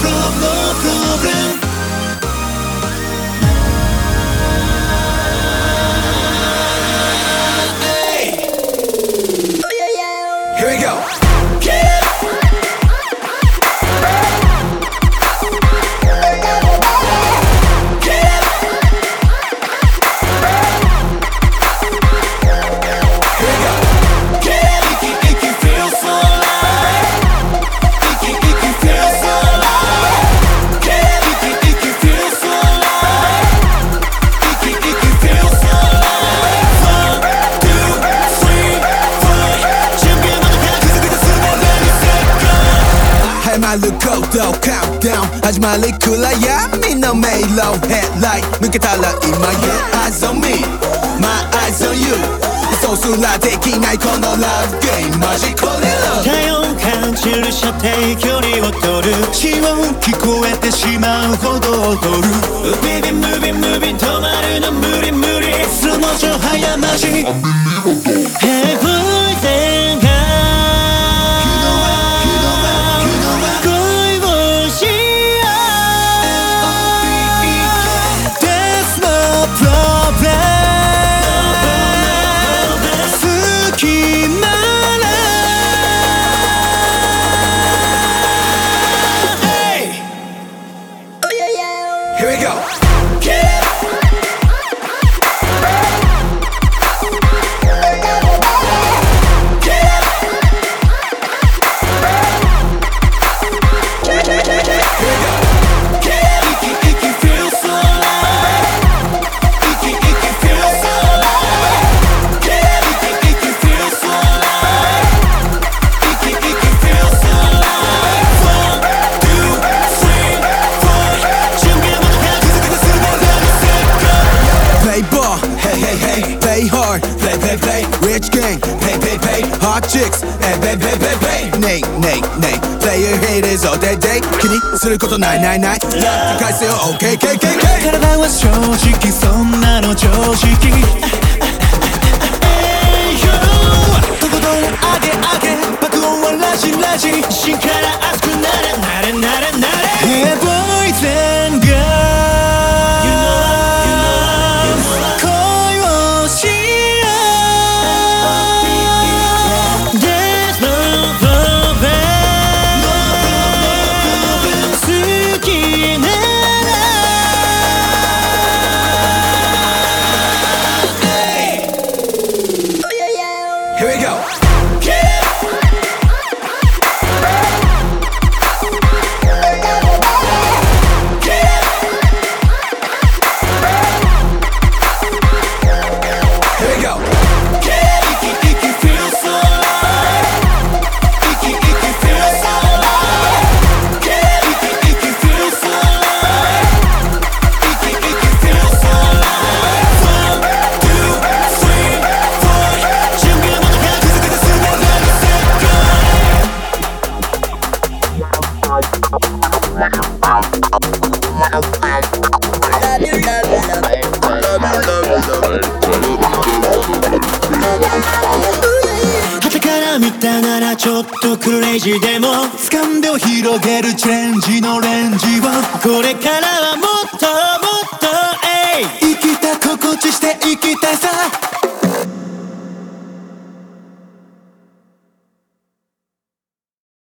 problem, problem. Countdown 始まり暗闇の迷路ヘッライト抜けたら今 Your eyes on me My eyes on you. 予想すらできないこのラブゲームマジこれろ体温感じる射程距離を取る。血音聞こえてしまうほど踊る。Baby moving ービー止まるの無理無理。その上早まじ平凡 care. hot chicks. ベベベイネイネイネイ Player haters all 気にすることないないない Yeah 返せよは正直そんなの常識 Hey you とことんはラジラジ芯から汗 Here we go. はたから見たならちょっとクレイジーでもつかんでをろげるチェンジのレンジはこれからはもっともっとえい。生きた心地して